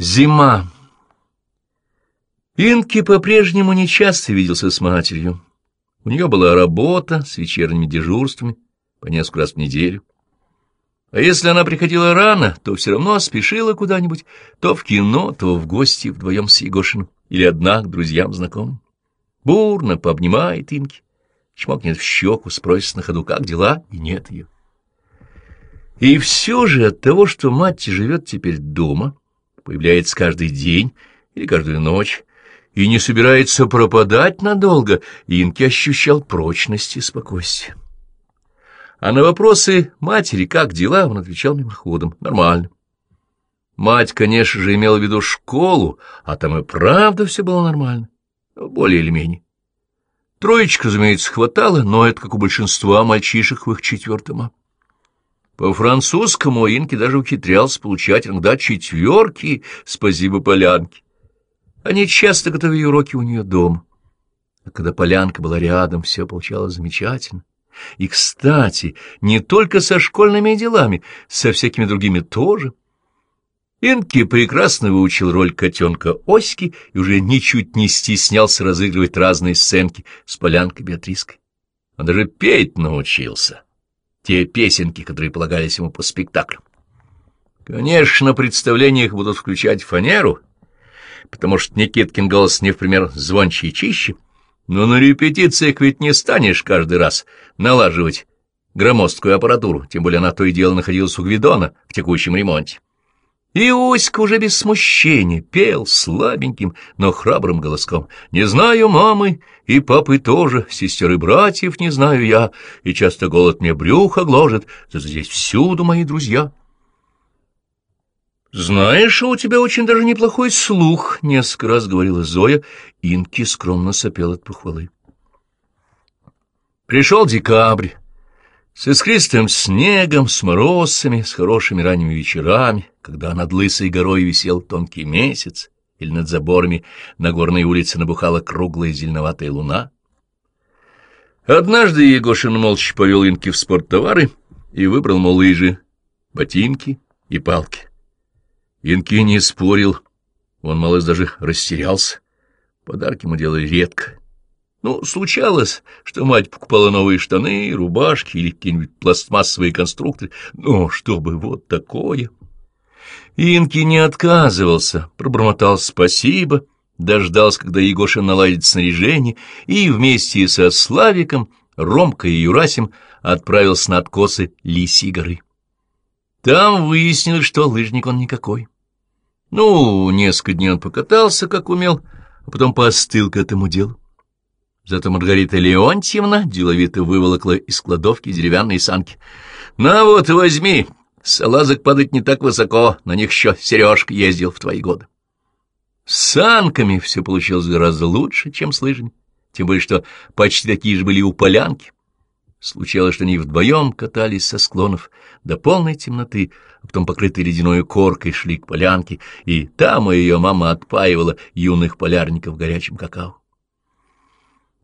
Зима. Инки по-прежнему нечасто виделся с матерью. У нее была работа с вечерними дежурствами по несколько раз в неделю. А если она приходила рано, то все равно спешила куда-нибудь, то в кино, то в гости вдвоем с Егошиным, или одна к друзьям знакомым. Бурно пообнимает Инки, чмокнет в щеку, спросит на ходу, как дела, и нет ее. И все же от того, что мать живет теперь дома, появляется каждый день или каждую ночь, и не собирается пропадать надолго, Инки ощущал прочность и спокойствие. А на вопросы матери «как дела?» он отвечал мимоходом «нормально». Мать, конечно же, имела в виду школу, а там и правда все было нормально, более или менее. Троечка, разумеется, хватало, но это как у большинства мальчишек в их четвертом А. По-французскому Инки даже ухитрялся получать иногда четверки, спасибо Полянке. Они часто готовили уроки у нее дома. А когда Полянка была рядом, все получалось замечательно. И, кстати, не только со школьными делами, со всякими другими тоже. Инки прекрасно выучил роль котенка Оськи и уже ничуть не стеснялся разыгрывать разные сценки с Полянкой Беатриской. Он даже петь научился те песенки, которые полагались ему по спектаклю. Конечно, представлениях будут включать фанеру, потому что Никиткин голос не в пример звонче и чище, но на репетициях ведь не станешь каждый раз налаживать громоздкую аппаратуру, тем более она то и дело находилась у Гвидона в текущем ремонте. И Оська уже без смущения пел слабеньким, но храбрым голоском. «Не знаю мамы, и папы тоже, сестер и братьев не знаю я, и часто голод мне брюхо гложет, зато здесь всюду мои друзья». «Знаешь, у тебя очень даже неплохой слух», — несколько раз говорила Зоя, Инки скромно сопел от похвалы. Пришел декабрь. С искристым снегом, с морозами, с хорошими ранними вечерами, когда над лысой горой висел тонкий месяц, или над заборами на горной улице набухала круглая зеленоватая луна. Однажды Егошин молча повел Инки в спорттовары и выбрал, мол, лыжи, ботинки и палки. Инки не спорил, он, малыш, даже растерялся. Подарки ему делали редко. Ну, случалось, что мать покупала новые штаны, рубашки или какие-нибудь пластмассовые конструкторы, но чтобы вот такое... Инки не отказывался, пробормотал спасибо, дождался, когда Егоша наладит снаряжение, и вместе со Славиком, Ромкой и Юрасем отправился на откосы Лисьей горы. Там выяснилось, что лыжник он никакой. Ну, несколько дней он покатался, как умел, а потом поостыл к этому делу. Зато Маргарита Леонтьевна деловито выволокла из кладовки деревянные санки. — На вот, возьми! Салазок падать не так высоко, на них еще Сережка ездил в твои годы. С санками все получилось гораздо лучше, чем с лыжами, тем более что почти такие же были у полянки. Случалось, что они вдвоем катались со склонов до полной темноты, а потом, покрытые ледяной коркой, шли к полянке, и там ее мама отпаивала юных полярников горячим какао.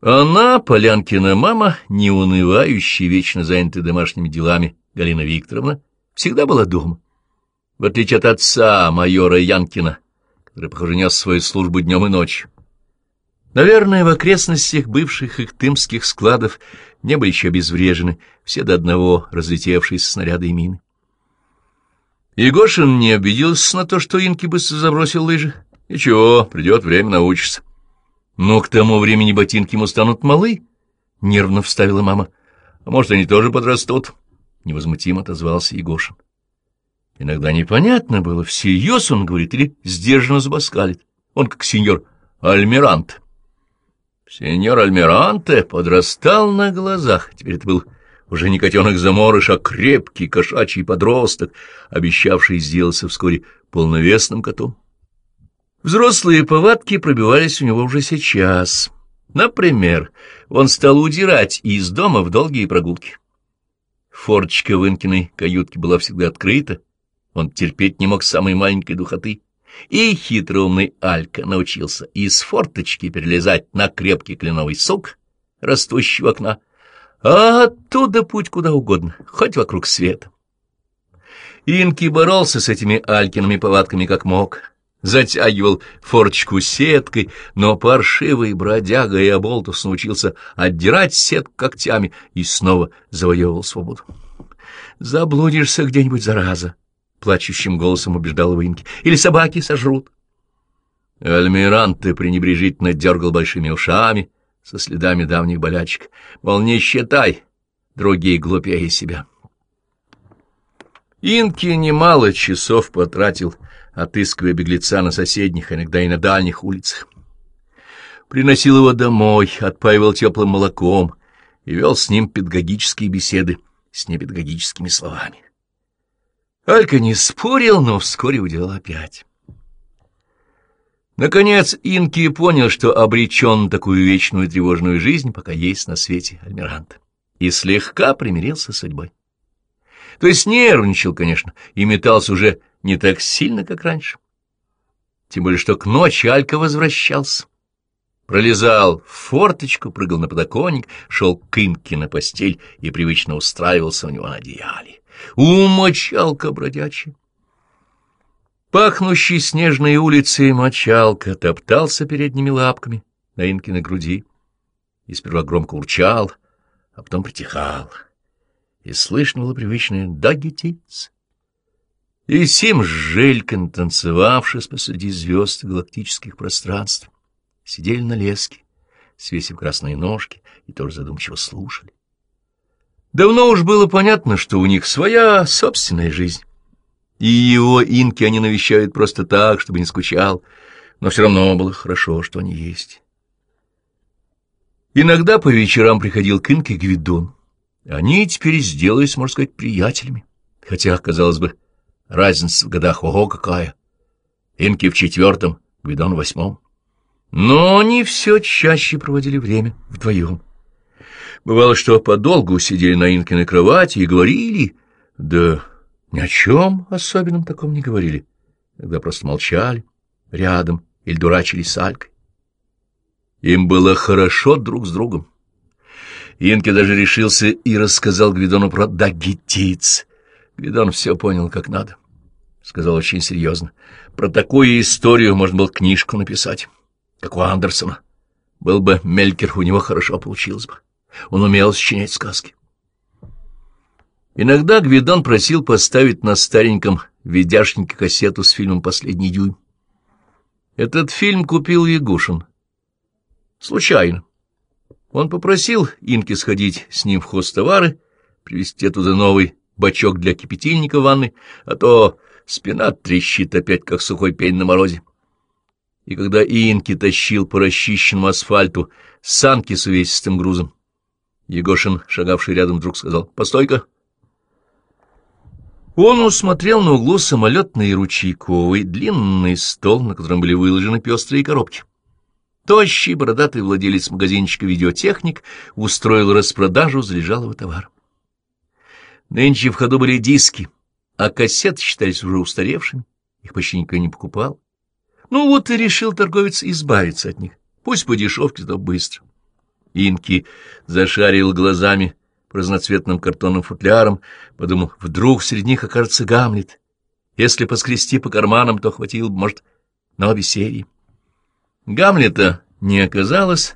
Она, Полянкина мама, неунывающая, вечно занятая домашними делами Галина Викторовна, всегда была дома. В отличие от отца, майора Янкина, который, похоже, нес свою службу днем и ночью. Наверное, в окрестностях бывших ихтымских складов не были еще обезврежены все до одного разлетевшиеся снаряды и мины. Егошин не обиделся на то, что Инки быстро забросил лыжи. Ничего, придет время научиться. Но к тому времени ботинки ему станут малы, — нервно вставила мама. — А может, они тоже подрастут? — невозмутимо отозвался Егошин. Иногда непонятно было, всерьез он говорит или сдержанно забаскалит. Он как сеньор Альмирант. Сеньор Альмиранте подрастал на глазах. Теперь это был уже не котенок-заморыш, а крепкий кошачий подросток, обещавший сделаться вскоре полновесным котом. Взрослые повадки пробивались у него уже сейчас. Например, он стал удирать из дома в долгие прогулки. Форточка в Инкиной каютке была всегда открыта, он терпеть не мог самой маленькой духоты. И хитроумный Алька научился из форточки перелезать на крепкий кленовый сук, растущий в окна, а оттуда путь куда угодно, хоть вокруг света. Инки боролся с этими Алькиными повадками как мог — затягивал форчку сеткой, но паршивый бродяга и оболтус научился отдирать сетку когтями и снова завоевывал свободу. «Заблудишься где-нибудь, зараза!» — плачущим голосом убеждал его Инки. «Или собаки сожрут!» Альмиранте пренебрежительно дергал большими ушами со следами давних болячек. Мол, не считай, другие глупее себя. Инки немало часов потратил, отыскивая беглеца на соседних, иногда и на дальних улицах. Приносил его домой, отпаивал теплым молоком и вел с ним педагогические беседы с непедагогическими словами. Алька не спорил, но вскоре уделал опять. Наконец Инки понял, что обречен на такую вечную тревожную жизнь, пока есть на свете Альмирант, и слегка примирился с судьбой. То есть нервничал, конечно, и метался уже не так сильно, как раньше. Тем более, что к ночи Алька возвращался. Пролезал в форточку, прыгал на подоконник, шел к Инке на постель и привычно устраивался у него на одеяле. Умочалка бродячая! Пахнущий снежной улицей мочалка топтался передними лапками на Инкиной груди и сперва громко урчал, а потом притихал. И слышно было привычное «дагетиц». И Сим Желькин, танцевавшись посреди звезд галактических пространств, сидели на леске, свесив красные ножки, и тоже задумчиво слушали. Давно уж было понятно, что у них своя собственная жизнь. И его инки они навещают просто так, чтобы не скучал, но все равно было хорошо, что они есть. Иногда по вечерам приходил к инке Гвидон. Они теперь сделались, можно сказать, приятелями. Хотя, казалось бы, разница в годах ого какая. Инки в четвертом, Гвидон в восьмом. Но они все чаще проводили время вдвоем. Бывало, что подолгу сидели на Инкиной кровати и говорили, да ни о чем особенном таком не говорили, когда просто молчали рядом или дурачились с. Им было хорошо друг с другом. Инки даже решился и рассказал Гвидону про дагетиц. Гвидон все понял как надо. Сказал очень серьезно. Про такую историю можно было книжку написать, как у Андерсона. Был бы Мелькер, у него хорошо получилось бы. Он умел сочинять сказки. Иногда Гвидон просил поставить на стареньком видяшнике кассету с фильмом «Последний дюйм». Этот фильм купил Ягушин. Случайно. Он попросил Инки сходить с ним в хостовары, привезти туда новый бачок для кипятильника в ванной, а то спина трещит опять, как сухой пень на морозе. И когда Инки тащил по расчищенному асфальту санки с увесистым грузом, Егошин, шагавший рядом, вдруг сказал «Постой-ка». Он усмотрел на углу самолетный ручейковый длинный стол, на котором были выложены пестрые коробки. Тощий бородатый владелец магазинчика «Видеотехник» устроил распродажу залежалого товара. Нынче в ходу были диски, а кассеты считались уже устаревшими, их почти никто не покупал. Ну вот и решил торговец избавиться от них, пусть по дешевке, но быстро. Инки зашарил глазами по разноцветным картонным футлярам, подумал, вдруг среди них окажется Гамлет. Если поскрести по карманам, то хватило бы, может, на обе серии. Гамлета не оказалось.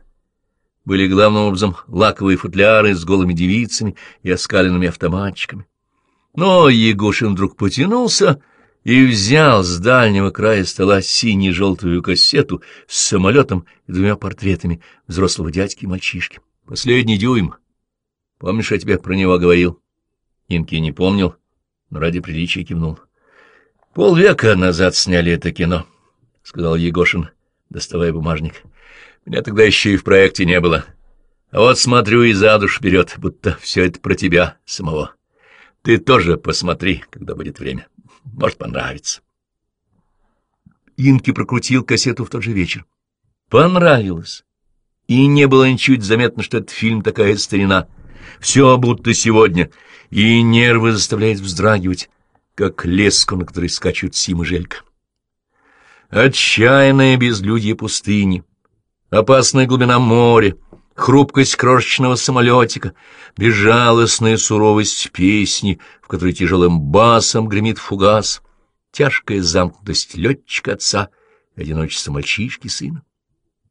Были главным образом лаковые футляры с голыми девицами и оскаленными автоматчиками. Но Егошин вдруг потянулся и взял с дальнего края стола сине-желтую кассету с самолетом и двумя портретами взрослого дядьки и мальчишки. Последний дюйм. Помнишь, я тебе про него говорил? Инки не помнил, но ради приличия кивнул. Полвека назад сняли это кино, — сказал Егошин, доставая бумажник. Меня тогда еще и в проекте не было. А вот смотрю и за душ берет, будто все это про тебя самого. Ты тоже посмотри, когда будет время. Может, понравится. Инки прокрутил кассету в тот же вечер. Понравилось. И не было ничуть заметно, что этот фильм такая старина. Все будто сегодня. И нервы заставляет вздрагивать, как леску, на которой скачут Сим и Желька. Отчаянное безлюдье пустыни, опасная глубина моря, хрупкость крошечного самолетика, безжалостная суровость песни, в которой тяжелым басом гремит фугас, тяжкая замкнутость летчика отца и одиночество мальчишки сына.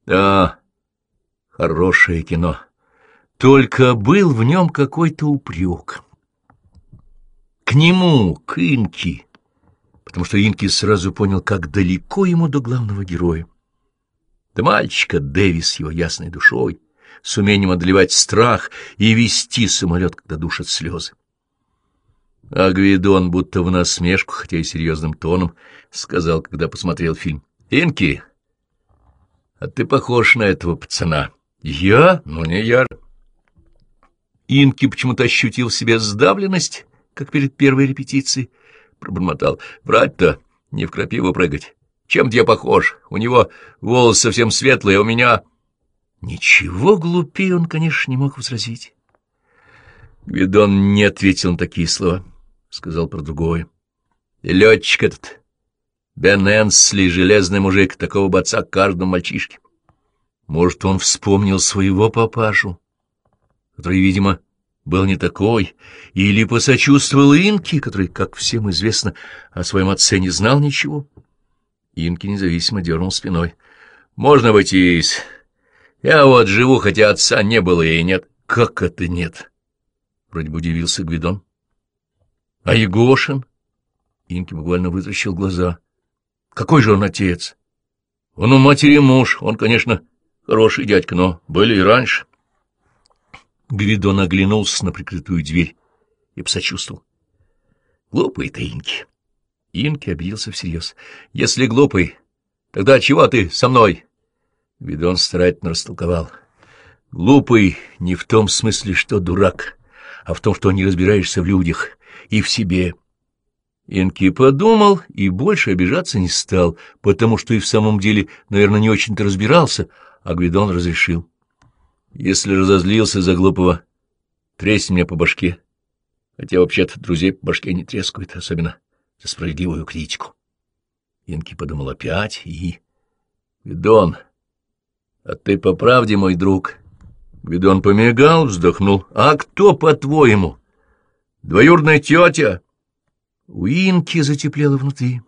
Да, хорошее кино. Только был в нем какой-то упрек. К нему, к Инке, потому что Инки сразу понял, как далеко ему до главного героя. До мальчика Дэвис его ясной душой, с умением одолевать страх и вести самолет, когда душат слезы. А Гвидон, будто в насмешку, хотя и серьезным тоном, сказал, когда посмотрел фильм. — Инки, а ты похож на этого пацана. — Я? Ну, не я. Инки почему-то ощутил в себе сдавленность, как перед первой репетицией. Пробормотал. — Брать-то не в крапиву прыгать. Чем-то я похож. У него волосы совсем светлые, а у меня... Ничего глупее он, конечно, не мог возразить. Гвидон не ответил на такие слова. — сказал про другое. Летчик этот, Бен Энсли, железный мужик, такого бы каждому мальчишке. Может, он вспомнил своего папашу, который, видимо, был не такой, или посочувствовал Инке, который, как всем известно, о своем отце не знал ничего. Инки независимо дернул спиной. — Можно обойтись. Я вот живу, хотя отца не было и нет. — Как это нет? — вроде бы удивился Гвидон. А Егошин? Инки буквально вытащил глаза. Какой же он отец? Он у матери муж, он, конечно, хороший дядька, но были и раньше. Гвидон оглянулся на прикрытую дверь и посочувствовал. Глупый ты, Инки. Инки обиделся всерьез. Если глупый, тогда чего ты со мной? Гвидон старательно растолковал. Глупый не в том смысле, что дурак, а в том, что не разбираешься в людях и в себе. Инки подумал и больше обижаться не стал, потому что и в самом деле, наверное, не очень-то разбирался, а Гвидон разрешил. Если разозлился за глупого, тресни мне по башке. Хотя вообще-то друзей по башке не трескают, особенно за справедливую критику. Инки подумал опять и... Гвидон, а ты по правде мой друг? Гвидон помигал, вздохнул. А кто, по-твоему? Двоюродная тетя. У Инки затеплело внутри.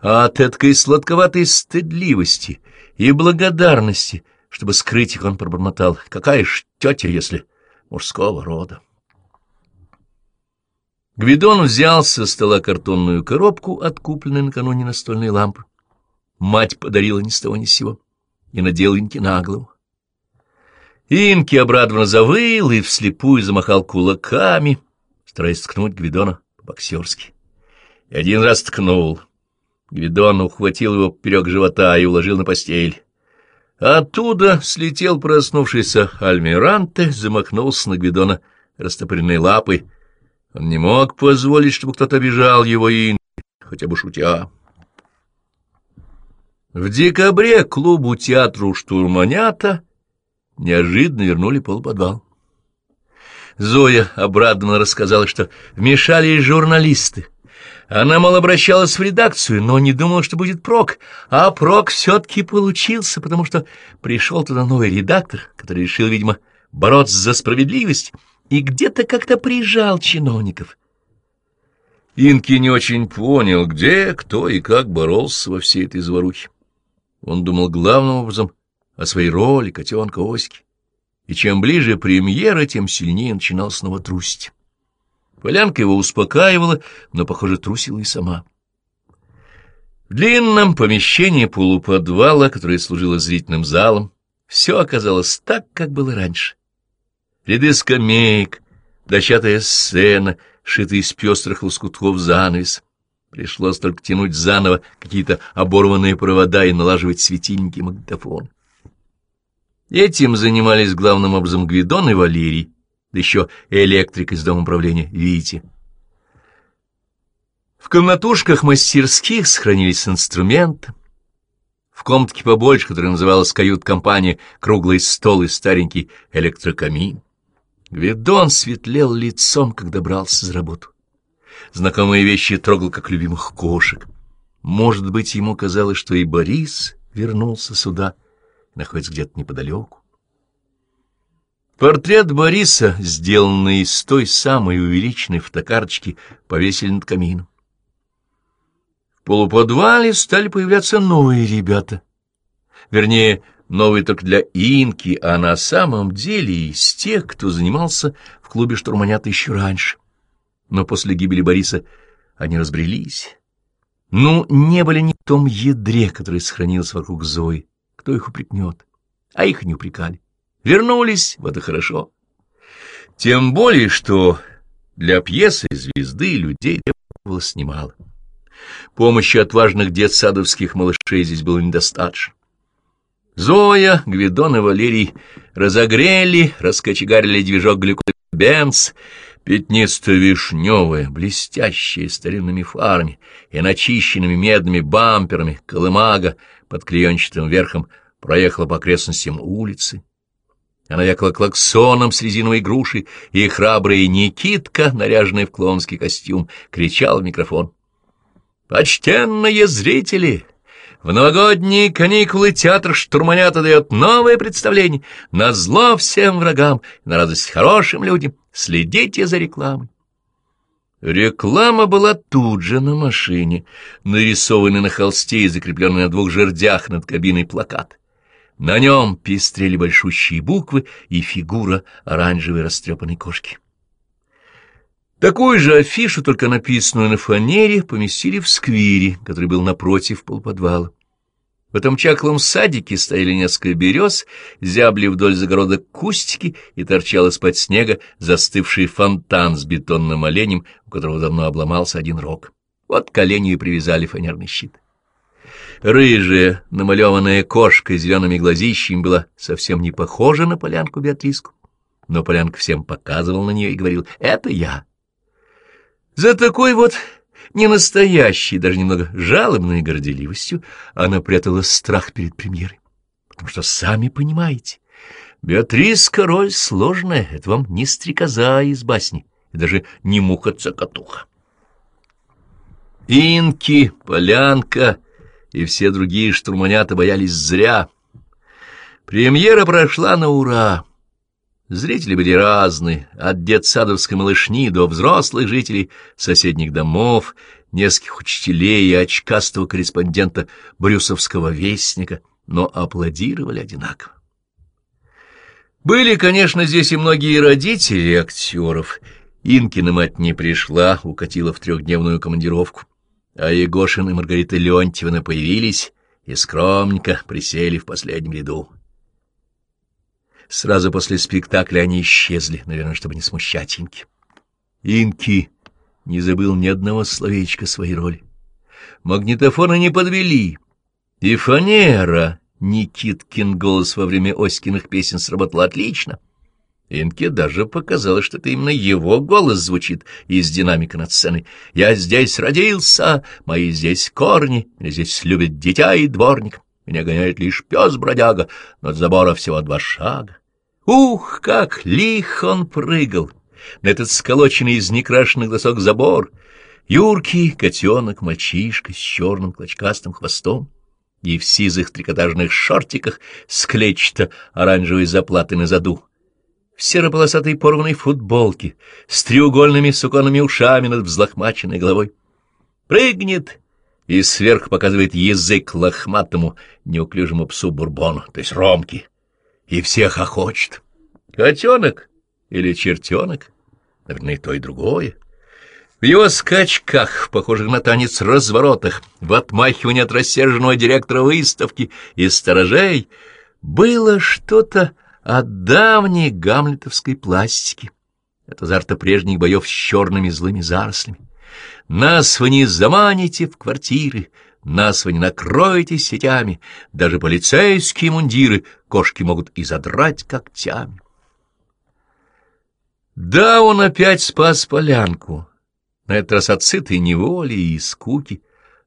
А от этой сладковатой стыдливости и благодарности, чтобы скрыть их, он пробормотал. Какая ж тетя, если мужского рода? Гвидон взял со стола картонную коробку, откупленную накануне настольной лампы. Мать подарила ни с того ни с сего и надела Инки на голову. Инки обрадованно завыл и вслепую замахал кулаками, стараясь ткнуть Гвидона по-боксерски. И один раз ткнул. Гвидон ухватил его поперек живота и уложил на постель. Оттуда слетел проснувшийся Альмиранте, замахнулся на Гвидона растопыренной лапой. Он не мог позволить, чтобы кто-то обижал его Инки, хотя бы шутя. В декабре клубу театру «Штурманята» неожиданно вернули полуподвал. Зоя обрадованно рассказала, что вмешались журналисты. Она, мол, обращалась в редакцию, но не думала, что будет прок. А прок все-таки получился, потому что пришел туда новый редактор, который решил, видимо, бороться за справедливость, и где-то как-то прижал чиновников. Инки не очень понял, где, кто и как боролся во всей этой заварухе. Он думал главным образом о своей роли котенка Оськи. И чем ближе премьера, тем сильнее начинал снова трусить. Полянка его успокаивала, но, похоже, трусила и сама. В длинном помещении полуподвала, которое служило зрительным залом, все оказалось так, как было раньше. Ряды скамеек, дощатая сцена, шитый из пестрых лоскутков занавес. Пришлось только тянуть заново какие-то оборванные провода и налаживать светильники магнитофон. Этим занимались главным образом Гвидон и Валерий, да еще электрик из дома управления Вити. В комнатушках мастерских сохранились инструменты. В комнатке побольше, которая называлась кают-компания, круглый стол и старенький электрокамин. Гвидон светлел лицом, когда брался за работу. Знакомые вещи трогал, как любимых кошек. Может быть, ему казалось, что и Борис вернулся сюда — находится где-то неподалеку. Портрет Бориса, сделанный из той самой увеличенной фотокарточки, повесили над камином. В полуподвале стали появляться новые ребята. Вернее, новые только для Инки, а на самом деле из тех, кто занимался в клубе штурманята еще раньше. Но после гибели Бориса они разбрелись. Ну, не были ни в том ядре, которое сохранилось вокруг Зои. Кто их упрекнет? А их не упрекали. Вернулись, вот и хорошо. Тем более, что для пьесы звезды людей требовалось немало. Помощи отважных детсадовских малышей здесь было недостаточно. Зоя, Гвидон и Валерий разогрели, раскочегарили движок глюкобенз, пятнисто-вишневая, блестящая старинными фарами и начищенными медными бамперами колымага под клеенчатым верхом проехала по окрестностям улицы. Она вякала клаксоном с резиновой грушей, и храбрая Никитка, наряженная в клонский костюм, кричал в микрофон. «Почтенные зрители!» В новогодние каникулы театр «Штурманята» дает новое представление на зло всем врагам на радость хорошим людям. Следите за рекламой. Реклама была тут же на машине, нарисованный на холсте и закрепленный на двух жердях над кабиной плакат. На нем пестрели большущие буквы и фигура оранжевой растрепанной кошки. Такую же афишу, только написанную на фанере, поместили в сквере, который был напротив полподвала. В этом чаклом садике стояли несколько берез, зябли вдоль загородок кустики и торчал из-под снега застывший фонтан с бетонным оленем, у которого давно обломался один рог. Вот к оленю и привязали фанерный щит. Рыжая, намалеванная кошка с зелеными глазищами была совсем не похожа на полянку Беатриску, но полянка всем показывал на нее и говорил «Это я». За такой вот ненастоящей, даже немного жалобной горделивостью она прятала страх перед премьерой. Потому что, сами понимаете, Беатриска роль сложная, это вам не стрекоза из басни, и даже не муха-цокотуха. Инки, Полянка и все другие штурманята боялись зря. Премьера прошла на ура. Зрители были разные, от детсадовской малышни до взрослых жителей соседних домов, нескольких учителей и очкастого корреспондента Брюсовского вестника, но аплодировали одинаково. Были, конечно, здесь и многие родители актеров. Инкина мать не пришла, укатила в трехдневную командировку, а Егошин и Маргарита Леонтьевна появились и скромненько присели в последнем ряду. Сразу после спектакля они исчезли, наверное, чтобы не смущать Инки. Инки не забыл ни одного словечка своей роли. Магнитофоны не подвели, и фанера, Никиткин голос во время Оськиных песен сработал отлично. Инке даже показалось, что это именно его голос звучит из динамика над сценой. «Я здесь родился, мои здесь корни, меня здесь любят дитя и дворник». Меня гоняет лишь пес-бродяга, но от забора всего два шага. Ух, как лих он прыгал! На этот сколоченный из некрашенных досок забор. Юркий котенок, мальчишка с черным клочкастым хвостом и в сизых трикотажных шортиках с клетчато-оранжевой заплатой на заду. В серополосатой порванной футболке, с треугольными суконными ушами над взлохмаченной головой. Прыгнет и сверху показывает язык лохматому неуклюжему псу Бурбону, то есть Ромке, и всех охочет. Котенок или чертенок, наверное, и то, и другое. В его скачках, похожих на танец разворотах, в отмахивании от рассерженного директора выставки и сторожей, было что-то от давней гамлетовской пластики, от азарта прежних боев с черными злыми зарослями. Нас вы не заманите в квартиры, нас вы не накроете сетями, даже полицейские мундиры кошки могут и задрать когтями. Да, он опять спас полянку, на этот раз от сытой неволи и скуки,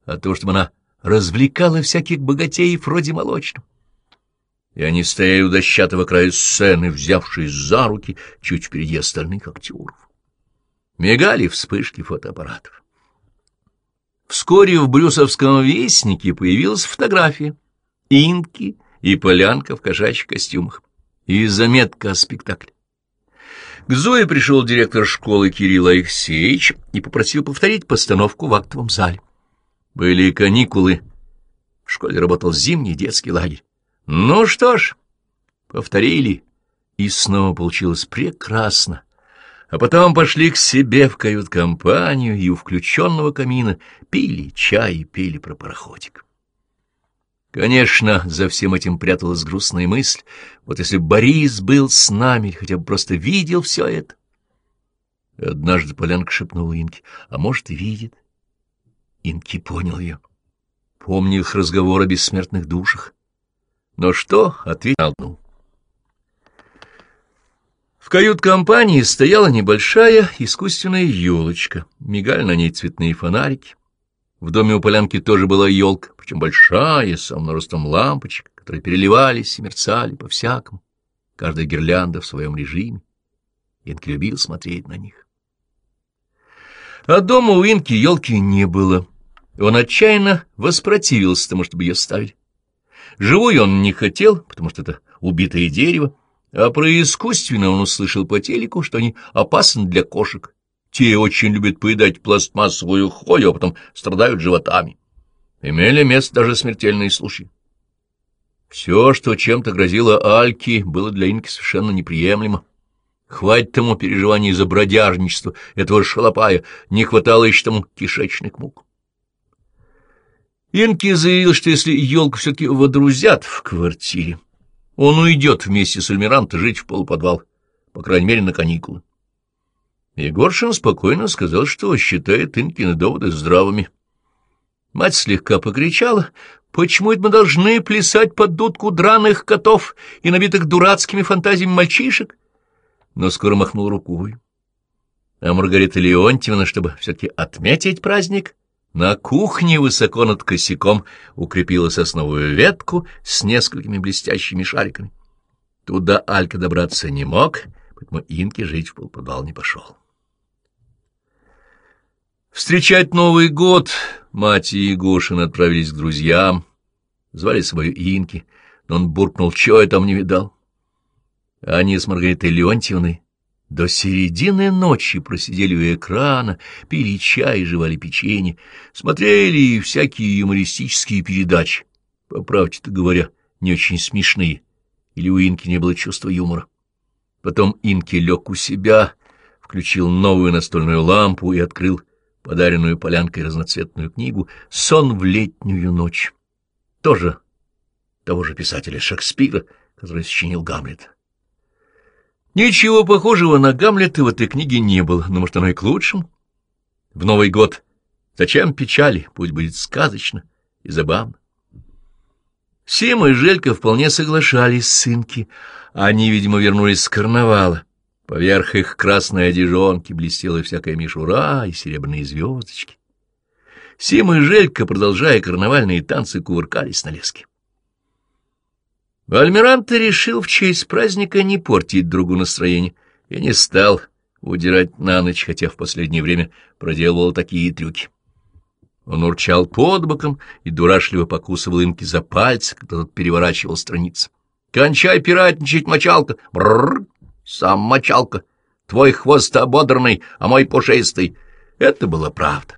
а то, чтобы она развлекала всяких богатеев вроде молочного. И они стояли у дощатого края сцены, взявшись за руки чуть впереди остальных актеров. Мигали вспышки фотоаппаратов. Вскоре в Брюсовском вестнике появилась фотография Инки и Полянка в кошачьих костюмах и заметка о спектакле. К Зое пришел директор школы Кирилл Алексеевич и попросил повторить постановку в актовом зале. Были каникулы. В школе работал зимний детский лагерь. Ну что ж, повторили, и снова получилось прекрасно. А потом пошли к себе в кают-компанию и у включенного камина пили чай и пели про пароходик. Конечно, за всем этим пряталась грустная мысль. Вот если Борис был с нами, хотя бы просто видел все это. Однажды Полянка шепнула Инке, а может, и видит. Инки понял ее. Помнил их разговор о бессмертных душах. Но что? Ответил кают-компании стояла небольшая искусственная елочка. Мигали на ней цветные фонарики. В доме у полянки тоже была елка, причем большая, с самым ростом лампочек, которые переливались и мерцали по-всякому. Каждая гирлянда в своем режиме. Инки любил смотреть на них. А дома у Инки елки не было. Он отчаянно воспротивился тому, чтобы ее ставили. Живую он не хотел, потому что это убитое дерево, а про искусственно он услышал по телеку, что они опасны для кошек, те очень любят поедать пластмассовую хвою, а потом страдают животами. Имели место даже смертельные случаи. Все, что чем-то грозило Альке, было для Инки совершенно неприемлемо. Хватит тому переживаний за бродяжничество этого шалопая, не хватало еще тому кишечных мук. Инки заявил, что если елку все-таки водрузят в квартире, он уйдет вместе с Альмиранто жить в полуподвал, по крайней мере, на каникулы. Егоршин спокойно сказал, что считает Инкины доводы здравыми. Мать слегка покричала, почему это мы должны плясать под дудку драных котов и набитых дурацкими фантазиями мальчишек? Но скоро махнул рукой. А Маргарита Леонтьевна, чтобы все-таки отметить праздник, на кухне высоко над косяком укрепила сосновую ветку с несколькими блестящими шариками. Туда Алька добраться не мог, поэтому Инке жить в полподвал не пошел. Встречать Новый год мать и Егошин отправились к друзьям. Звали свою Инки, но он буркнул, чего я там не видал. Они с Маргаритой Леонтьевной до середины ночи просидели у экрана, пили чай, жевали печенье, смотрели всякие юмористические передачи, по правде-то говоря, не очень смешные, или у Инки не было чувства юмора. Потом Инки лег у себя, включил новую настольную лампу и открыл подаренную полянкой разноцветную книгу «Сон в летнюю ночь». Тоже того же писателя Шекспира, который сочинил Гамлет. Ничего похожего на Гамлета в этой книге не было, но, может, оно и к лучшему. В Новый год зачем печали, пусть будет сказочно и забавно. Сима и Желька вполне соглашались с сынки, они, видимо, вернулись с карнавала. Поверх их красной одежонки блестела всякая мишура и серебряные звездочки. Сима и Желька, продолжая карнавальные танцы, кувыркались на леске. Альмиранте решил в честь праздника не портить другу настроение и не стал удирать на ночь, хотя в последнее время проделывал такие трюки. Он урчал под боком и дурашливо покусывал инки за пальцы, когда тот переворачивал страницы. «Кончай пиратничать, мочалка! Бррр! Сам мочалка, твой хвост ободранный, а мой пушистый. Это была правда.